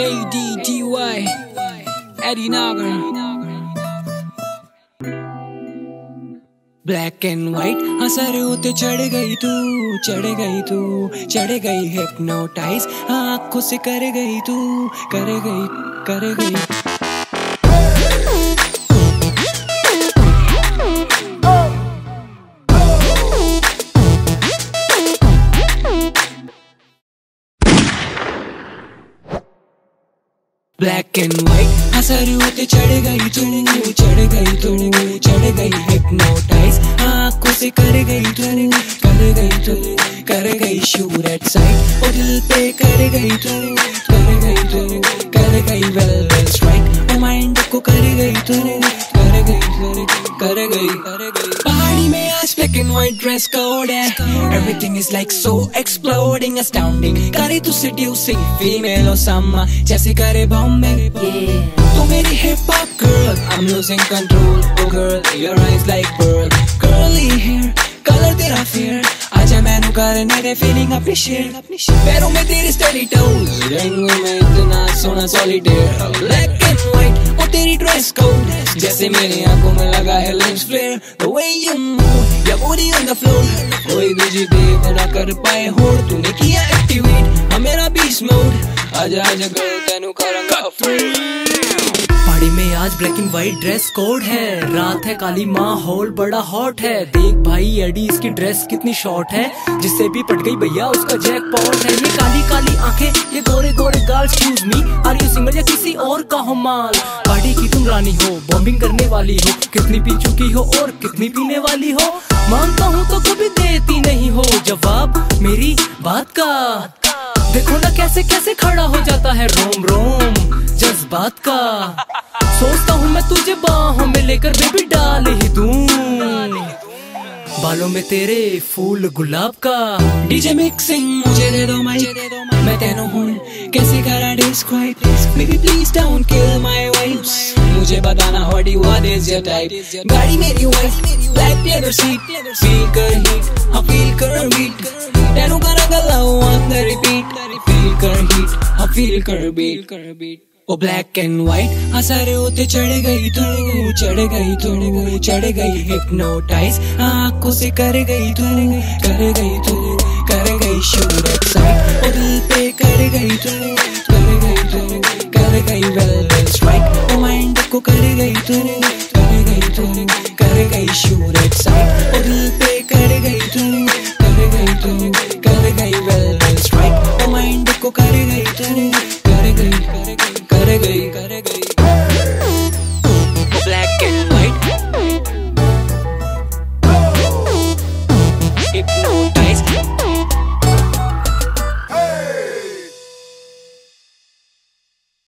A-D-D-Y Eddie Nagar. Black and white असर उते चढ़ गई तू, चढ़ गई तू, चढ़ गई हिप्नोटाइज आँखों से कर गई तू, कर गई कर गई। ब्लैक एंड व्हाइट असर होते चढ़ गई तू चढ़ गई तू चढ़ गई हिप्नोटाइज आँखों से कर गई कर गई तू कर गई शूर एट साइड और दिल पे कर गई कर गई में आज black and white dress code है everything is like so exploding astounding करे तू सेड्यूसिंग फीमेल और सम्मा जैसे करे बॉम्बे तू मेरी hip hop girl I'm losing control oh girl your eyes like pearl मैनू करने दे फीलिंग अपनी शेयर पैरों में तेरी स्टेडी टोज रंगों में इतना सोना सॉलिटेयर ब्लैक एंड व्हाइट ओ तेरी ड्रेस कोड जैसे मेरी आँखों में लगा है lens flare the way you move your body on the floor. कोई दूजी देव ना कर पाए होड़ तूने किया एक्टिवेट मेरा बीच मोड आजा आजा गर्ल तेनू करूँगा पहाड़ी में आज black and white dress code है। रात है, काली माहौल बड़ा हॉट है। देख भाई एडी इसकी ड्रेस कितनी शॉर्ट है। जिससे भी पट गई भैया, उसका जैकपॉट है। ये काली काली आँखें, ये गोरे गोरे गाल excuse me are you single या किसी और का हो माल? पार्टी की तुम रानी हो बॉम्बिंग करने वाली हो। कितनी पी चुकी हो और कितनी पीने वाली हो। माँगता हूँ तो कभी देती नहीं हो। जवाब, मेरी बात का। देखो ना कैसे कैसे खड़ा हो जाता है रोम रोम, जज्बात का। सोचता हूँ मैं तुझे बाहों में लेकर बेबी डाल ही दूँ। बालों में तेरे फूल, गुलाब का डीजे मिक्सिंग मुझे दे दो माइक मैं तेनो हूँ कैसे करा describe baby please don't kill my vibes मुझे बताना what you what is your type गाड़ी मेरी wife black leather seat feel कर हीट हाँ फील कर बीट तेनो करा गला ऑन द रिपीट फील कर हीट हाँ फील कर बीट ओ ब्लैक एंड व्हाइट असर होते चढ़ गई तू चढ़ गई तू चढ़ गई हिप्नोटाइज आँखों से कर गई तू कर गई तू कर गई शूर ओ दिल पे कर गई तू कर गई तू कर गई वेल स्ट्राइक माइंड को कर गई तू कर गई तू कर गई शूर ओ दिल पे कर गई तू कर गई तू कर गई वेल स्ट्राइक ओ माइंड को कर गई तू गई गई गई गई